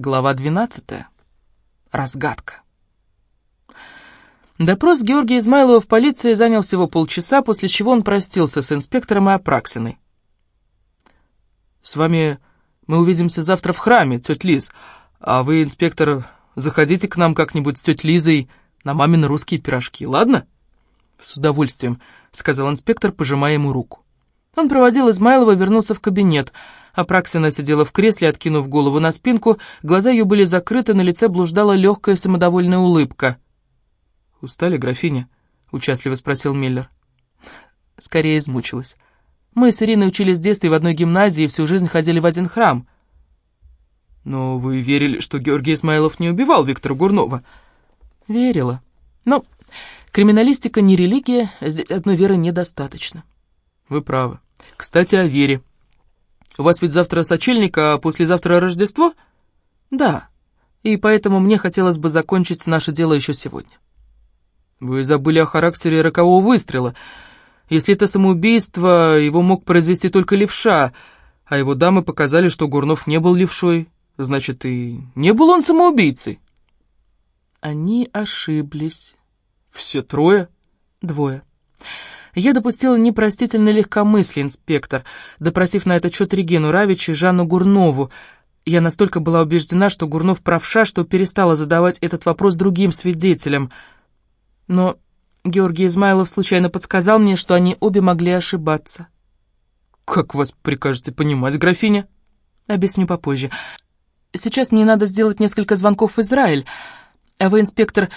Глава 12. Разгадка. Допрос Георгия Измайлова в полиции занял всего полчаса, после чего он простился с инспектором и Апраксиной. «С вами мы увидимся завтра в храме, тетя Лиз, а вы, инспектор, заходите к нам как-нибудь с тетей Лизой на мамины русские пирожки, ладно?» «С удовольствием», — сказал инспектор, пожимая ему руку. Он проводил Измайлова и вернулся в кабинет — Апраксина сидела в кресле, откинув голову на спинку, глаза ее были закрыты, на лице блуждала легкая самодовольная улыбка. «Устали, графиня?» — участливо спросил Миллер. Скорее измучилась. Мы с Ириной учились в детстве в одной гимназии и всю жизнь ходили в один храм. «Но вы верили, что Георгий Измайлов не убивал Виктора Гурнова?» «Верила. Но криминалистика не религия, здесь одной веры недостаточно». «Вы правы. Кстати, о вере. У вас ведь завтра сочельник, а послезавтра Рождество? Да, и поэтому мне хотелось бы закончить наше дело еще сегодня. Вы забыли о характере рокового выстрела. Если это самоубийство, его мог произвести только левша, а его дамы показали, что Гурнов не был левшой. Значит, и не был он самоубийцей. Они ошиблись. Все трое? Двое. Я допустила непростительное легкомыслие, инспектор, допросив на этот счет Регину Равич и Жанну Гурнову. Я настолько была убеждена, что Гурнов правша, что перестала задавать этот вопрос другим свидетелям. Но Георгий Измайлов случайно подсказал мне, что они обе могли ошибаться. «Как вас прикажете понимать, графиня?» «Объясню попозже. Сейчас мне надо сделать несколько звонков в Израиль. А вы, инспектор,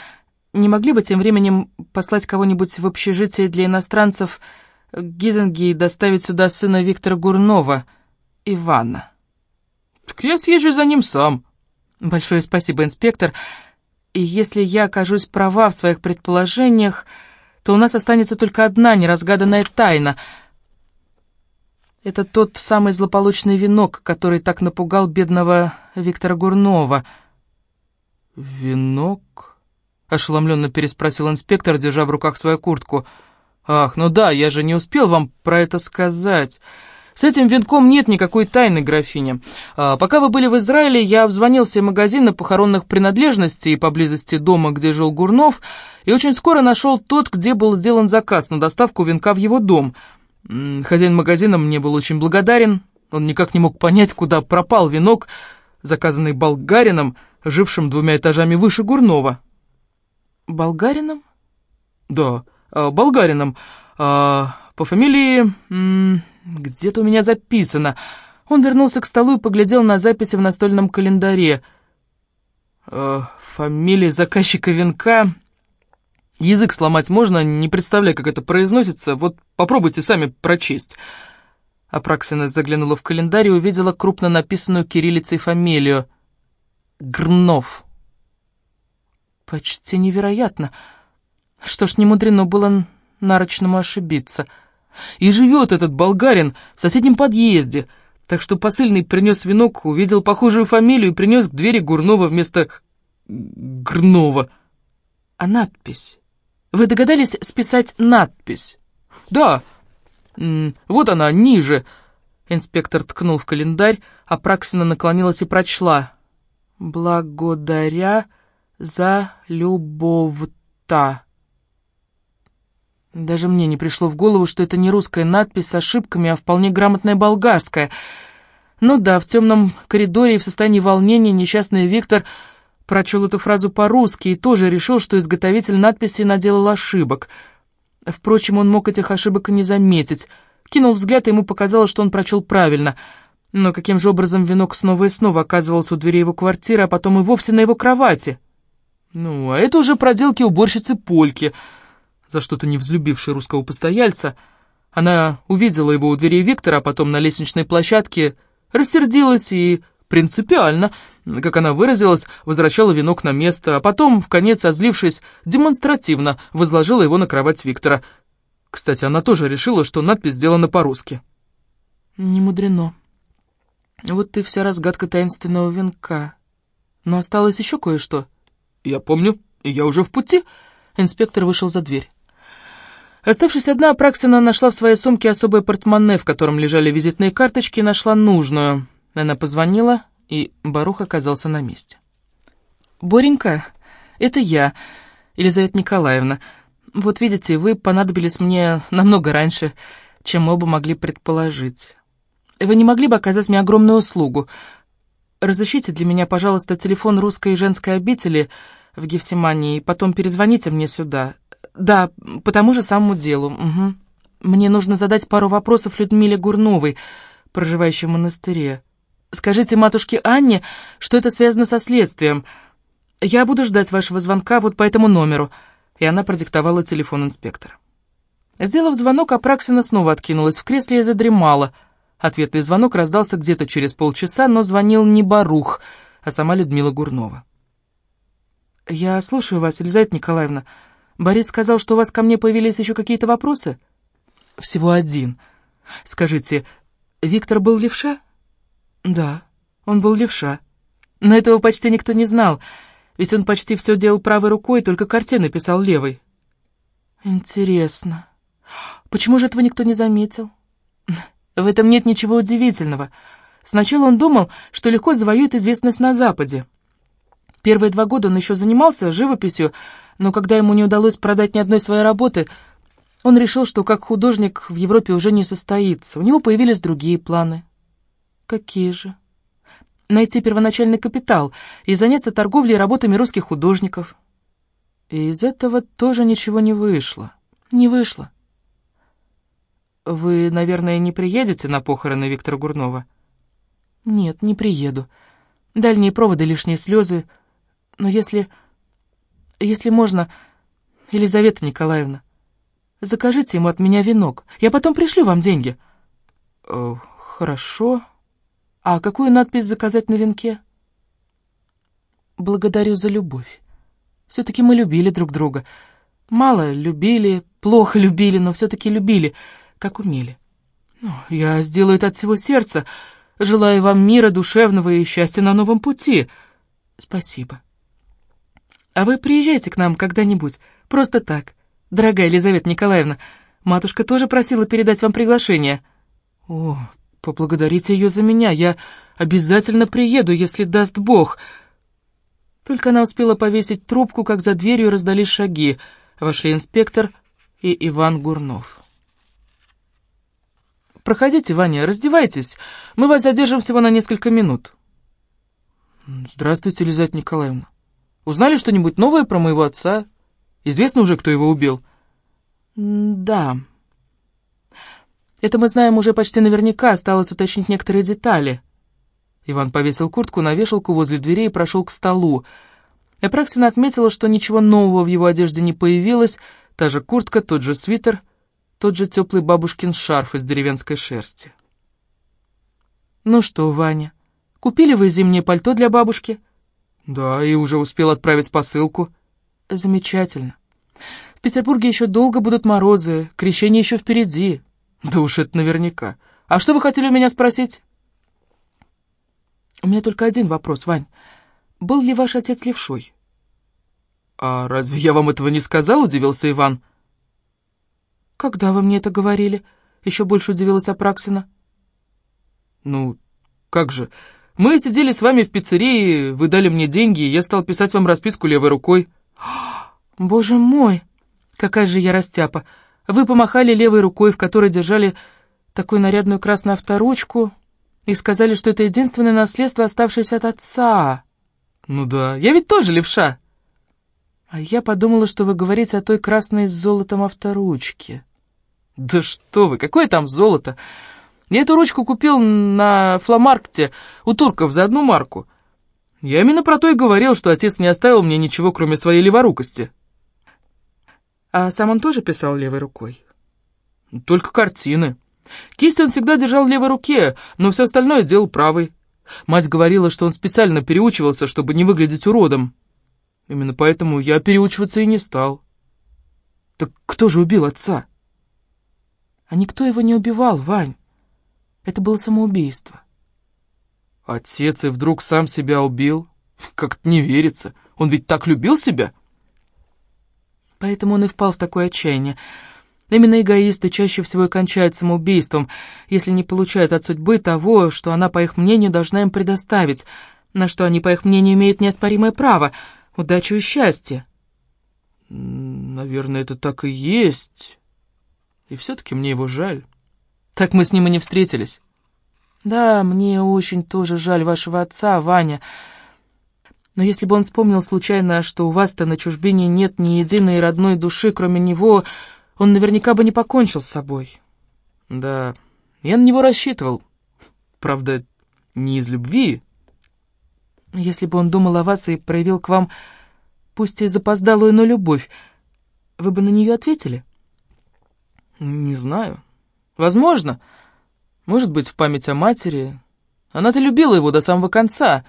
не могли бы тем временем послать кого-нибудь в общежитие для иностранцев Гизенги и доставить сюда сына Виктора Гурнова, Ивана? Так я съезжу за ним сам. Большое спасибо, инспектор. И если я окажусь права в своих предположениях, то у нас останется только одна неразгаданная тайна. Это тот самый злополучный венок, который так напугал бедного Виктора Гурнова. «Венок?» Ошеломленно переспросил инспектор, держа в руках свою куртку. «Ах, ну да, я же не успел вам про это сказать. С этим венком нет никакой тайны, графиня. А, пока вы были в Израиле, я обзвонил все магазины похоронных принадлежностей поблизости дома, где жил Гурнов, и очень скоро нашел тот, где был сделан заказ на доставку венка в его дом. Хозяин магазина мне был очень благодарен. Он никак не мог понять, куда пропал венок, заказанный болгарином, жившим двумя этажами выше Гурнова. Болгарином? Да, э, болгарином. Э, по фамилии... Где-то у меня записано. Он вернулся к столу и поглядел на записи в настольном календаре. Э, фамилия заказчика венка... Язык сломать можно, не представляю, как это произносится. Вот попробуйте сами прочесть. Апраксина заглянула в календарь и увидела крупно написанную кириллицей фамилию. Грнов. Почти невероятно. Что ж, не мудрено было нарочному ошибиться. И живет этот болгарин в соседнем подъезде, так что посыльный принес венок, увидел похожую фамилию и принес к двери Гурнова вместо Грнова. А надпись? Вы догадались списать надпись? Да, вот она, ниже. Инспектор ткнул в календарь, а Праксина наклонилась и прочла. «Благодаря...» за любовь-то. Даже мне не пришло в голову, что это не русская надпись с ошибками, а вполне грамотная болгарская. Ну да, в темном коридоре и в состоянии волнения несчастный Виктор прочел эту фразу по-русски и тоже решил, что изготовитель надписи наделал ошибок. Впрочем, он мог этих ошибок и не заметить. Кинул взгляд, и ему показалось, что он прочел правильно. Но каким же образом венок снова и снова оказывался у двери его квартиры, а потом и вовсе на его кровати? Ну, а это уже проделки уборщицы Польки, за что-то не взлюбившей русского постояльца. Она увидела его у двери Виктора, а потом на лестничной площадке, рассердилась и принципиально, как она выразилась, возвращала венок на место, а потом, в конец озлившись, демонстративно возложила его на кровать Виктора. Кстати, она тоже решила, что надпись сделана по-русски. Не мудрено. Вот и вся разгадка таинственного венка. Но осталось еще кое-что. «Я помню, я уже в пути». Инспектор вышел за дверь. Оставшись одна, Праксина нашла в своей сумке особое портмоне, в котором лежали визитные карточки, и нашла нужную. Она позвонила и Барух оказался на месте. «Боренька, это я, Елизавета Николаевна. Вот видите, вы понадобились мне намного раньше, чем мы оба могли предположить. Вы не могли бы оказать мне огромную услугу? Разыщите для меня, пожалуйста, телефон русской женской обители в Гефсимании, и потом перезвоните мне сюда. Да, по тому же самому делу. Угу. Мне нужно задать пару вопросов Людмиле Гурновой, проживающей в монастыре. Скажите матушке Анне, что это связано со следствием. Я буду ждать вашего звонка вот по этому номеру». И она продиктовала телефон инспектора. Сделав звонок, Апраксина снова откинулась в кресле и задремала. Ответный звонок раздался где-то через полчаса, но звонил не Барух, а сама Людмила Гурнова. «Я слушаю вас, Елизавета Николаевна. Борис сказал, что у вас ко мне появились еще какие-то вопросы?» «Всего один. Скажите, Виктор был левша?» Да, он был левша. Но этого почти никто не знал, ведь он почти все делал правой рукой, только картины писал левой. Интересно, почему же этого никто не заметил? В этом нет ничего удивительного. Сначала он думал, что легко завоюет известность на Западе. Первые два года он еще занимался живописью, но когда ему не удалось продать ни одной своей работы, он решил, что как художник в Европе уже не состоится. У него появились другие планы. Какие же? Найти первоначальный капитал и заняться торговлей и работами русских художников. И из этого тоже ничего не вышло. Не вышло. Вы, наверное, не приедете на похороны Виктора Гурнова? Нет, не приеду. Дальние проводы, лишние слезы. Но если... Если можно, Елизавета Николаевна, закажите ему от меня венок. Я потом пришлю вам деньги. Э, хорошо. А какую надпись заказать на венке? Благодарю за любовь. Все-таки мы любили друг друга. Мало любили, плохо любили, но все-таки любили, как умели. Ну, я сделаю это от всего сердца. Желаю вам мира душевного и счастья на новом пути. Спасибо. А вы приезжайте к нам когда-нибудь, просто так. Дорогая Елизавета Николаевна, матушка тоже просила передать вам приглашение. О, Поблагодарите ее за меня, я обязательно приеду, если даст Бог. Только она успела повесить трубку, как за дверью раздались шаги. Вошли инспектор и Иван Гурнов. «Проходите, Ваня, раздевайтесь. Мы вас задержим всего на несколько минут». «Здравствуйте, Лизавета Николаевна. Узнали что-нибудь новое про моего отца? Известно уже, кто его убил?» «Да», это мы знаем уже почти наверняка, осталось уточнить некоторые детали». Иван повесил куртку на вешалку возле дверей и прошел к столу. Эпраксина отметила, что ничего нового в его одежде не появилось, та же куртка, тот же свитер, тот же теплый бабушкин шарф из деревенской шерсти. «Ну что, Ваня, купили вы зимнее пальто для бабушки?» «Да, и уже успел отправить посылку». «Замечательно. В Петербурге еще долго будут морозы, крещение еще впереди. Да уж это наверняка. А что вы хотели у меня спросить? У меня только один вопрос, Вань. Был ли ваш отец левшой? А разве я вам этого не сказал, удивился Иван. Когда вы мне это говорили? Еще больше удивилась Апраксина. Ну, как же... Мы сидели с вами в пиццерии, вы дали мне деньги, и я стал писать вам расписку левой рукой. Боже мой, какая же я растяпа. Вы помахали левой рукой, в которой держали такую нарядную красную авторучку, и сказали, что это единственное наследство, оставшееся от отца. Ну да, я ведь тоже левша. А я подумала, что вы говорите о той красной с золотом авторучке. Да что вы, какое там золото? Я эту ручку купил на фломаркте у турков за одну марку. Я именно про то и говорил, что отец не оставил мне ничего, кроме своей леворукости. А сам он тоже писал левой рукой? Только картины. Кисть он всегда держал в левой руке, но все остальное делал правой. Мать говорила, что он специально переучивался, чтобы не выглядеть уродом. Именно поэтому я переучиваться и не стал. Так кто же убил отца? А никто его не убивал, Вань. Это было самоубийство. Отец и вдруг сам себя убил? Как-то не верится. Он ведь так любил себя. Поэтому он и впал в такое отчаяние. Именно эгоисты чаще всего и кончают самоубийством, если не получают от судьбы того, что она, по их мнению, должна им предоставить — на что они, по их мнению, имеют неоспоримое право, удачу и счастье. Наверное, это так и есть. И все-таки мне его жаль. Так мы с ним и не встретились. Да, мне очень тоже жаль вашего отца, Ваня. Но если бы он вспомнил случайно, что у вас-то на чужбине нет ни единой родной души, кроме него, он наверняка бы не покончил с собой. Да, я на него рассчитывал. Правда, не из любви. Если бы он думал о вас и проявил к вам, пусть и запоздалую, но любовь, вы бы на нее ответили? Не знаю. Возможно. Может быть, в память о матери. Она-то любила его до самого конца.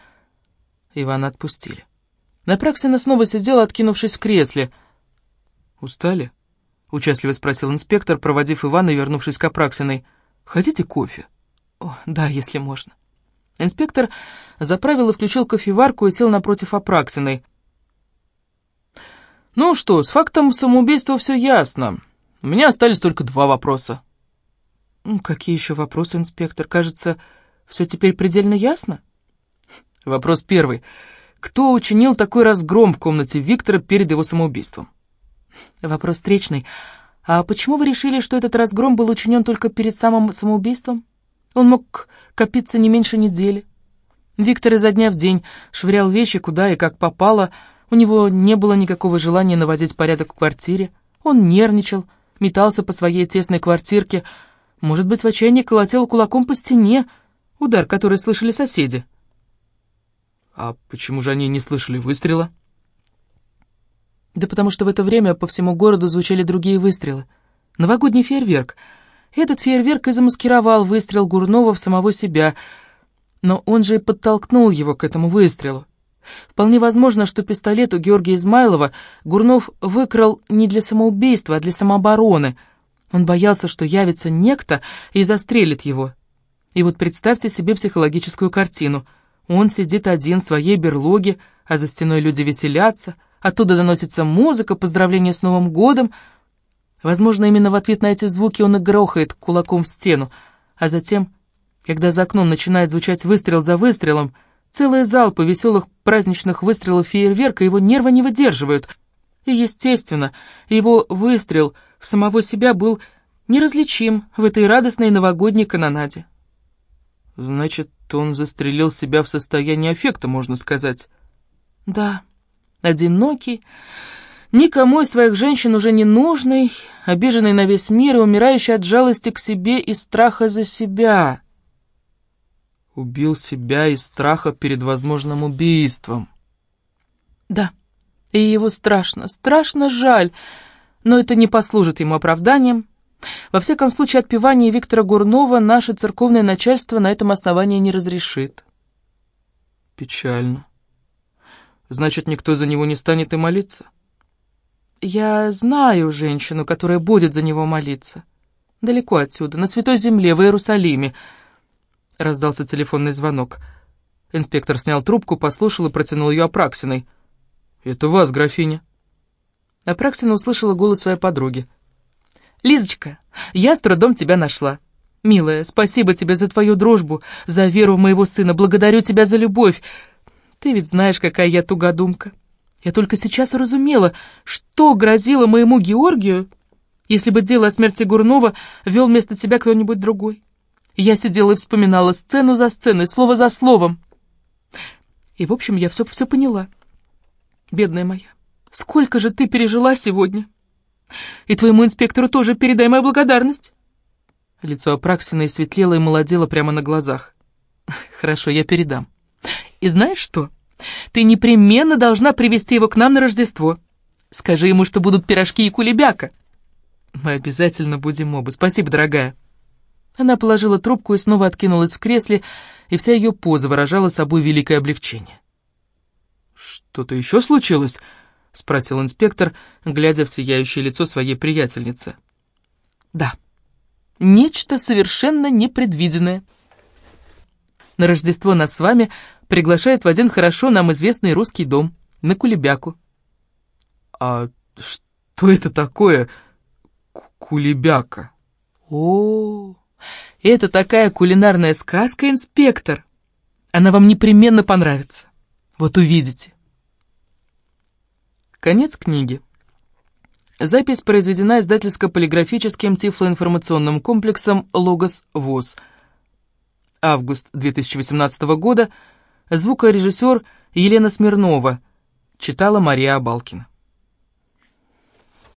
Ивана отпустили. Напраксина снова сидела, откинувшись в кресле. «Устали?» — участливо спросил инспектор, проводив Ивана и вернувшись к Апраксиной. «Хотите кофе?» «О, да, если можно». Инспектор заправил и включил кофеварку и сел напротив Апраксиной. «Ну что, с фактом самоубийства все ясно. У меня остались только два вопроса». «Какие еще вопросы, инспектор? Кажется, все теперь предельно ясно?» Вопрос первый. Кто учинил такой разгром в комнате Виктора перед его самоубийством? Вопрос встречный. А почему вы решили, что этот разгром был учинен только перед самым самоубийством? Он мог копиться не меньше недели. Виктор изо дня в день швырял вещи куда и как попало. У него не было никакого желания наводить порядок в квартире. Он нервничал, метался по своей тесной квартирке. Может быть, в отчаянии колотил кулаком по стене, удар, который слышали соседи. А почему же они не слышали выстрела? Да потому что в это время по всему городу звучали другие выстрелы. Новогодний фейерверк. Этот фейерверк и замаскировал выстрел Гурнова в самого себя, но он же и подтолкнул его к этому выстрелу. Вполне возможно, что пистолет у Георгия Измайлова Гурнов выкрал не для самоубийства, а для самообороны. Он боялся, что явится некто и застрелит его. И вот представьте себе психологическую картину — он сидит один в своей берлоге, а за стеной люди веселятся, оттуда доносится музыка, поздравления с Новым годом. Возможно, именно в ответ на эти звуки он и грохает кулаком в стену, а затем, когда за окном начинает звучать выстрел за выстрелом, целые залпы веселых праздничных выстрелов фейерверка его нервы не выдерживают. И, естественно, его выстрел в самого себя был неразличим в этой радостной новогодней канонаде. Значит, он застрелил себя в состоянии аффекта, можно сказать. Да, одинокий, никому из своих женщин уже не нужный, обиженный на весь мир и умирающий от жалости к себе и страха за себя. Убил себя из страха перед возможным убийством. Да, и его страшно, страшно жаль, но это не послужит ему оправданием. Во всяком случае, отпевание Виктора Гурнова наше церковное начальство на этом основании не разрешит. Печально. Значит, никто за него не станет и молиться? Я знаю женщину, которая будет за него молиться. Далеко отсюда, на Святой Земле, в Иерусалиме. Раздался телефонный звонок. Инспектор снял трубку, послушал и протянул ее Апраксиной. «Это вас, графиня». Апраксина услышала голос своей подруги. «Лизочка, я с трудом тебя нашла. Милая, спасибо тебе за твою дружбу, за веру в моего сына, благодарю тебя за любовь. Ты ведь знаешь, какая я тугодумка. Я только сейчас уразумела, что грозило моему Георгию, если бы дело о смерти Гурнова вел вместо тебя кто-нибудь другой. Я сидела и вспоминала сцену за сценой, слово за словом. И, в общем, я все-все поняла. Бедная моя, сколько же ты пережила сегодня!» И твоему инспектору тоже передай мою благодарность». Лицо Апраксиной светлело и молодело прямо на глазах. «Хорошо, я передам. И знаешь что? Ты непременно должна привести его к нам на Рождество. Скажи ему, что будут пирожки и кулебяка». «Мы обязательно будем оба. Спасибо, дорогая». Она положила трубку и снова откинулась в кресле, и вся ее поза выражала собой великое облегчение. «Что-то еще случилось?» — спросил инспектор, глядя в сияющее лицо своей приятельницы. «Да, нечто совершенно непредвиденное. На Рождество нас с вами приглашают в один хорошо нам известный русский дом, на Кулебяку». «А что это такое Кулебяка?» «О, это такая кулинарная сказка, инспектор. Она вам непременно понравится. Вот увидите. Конец книги. Запись произведена издательско-полиграфическим тифлоинформационным комплексом «Логос ВОЗ». Август 2018 года. Звукорежиссер Елена Смирнова. Читала Мария Абалкина.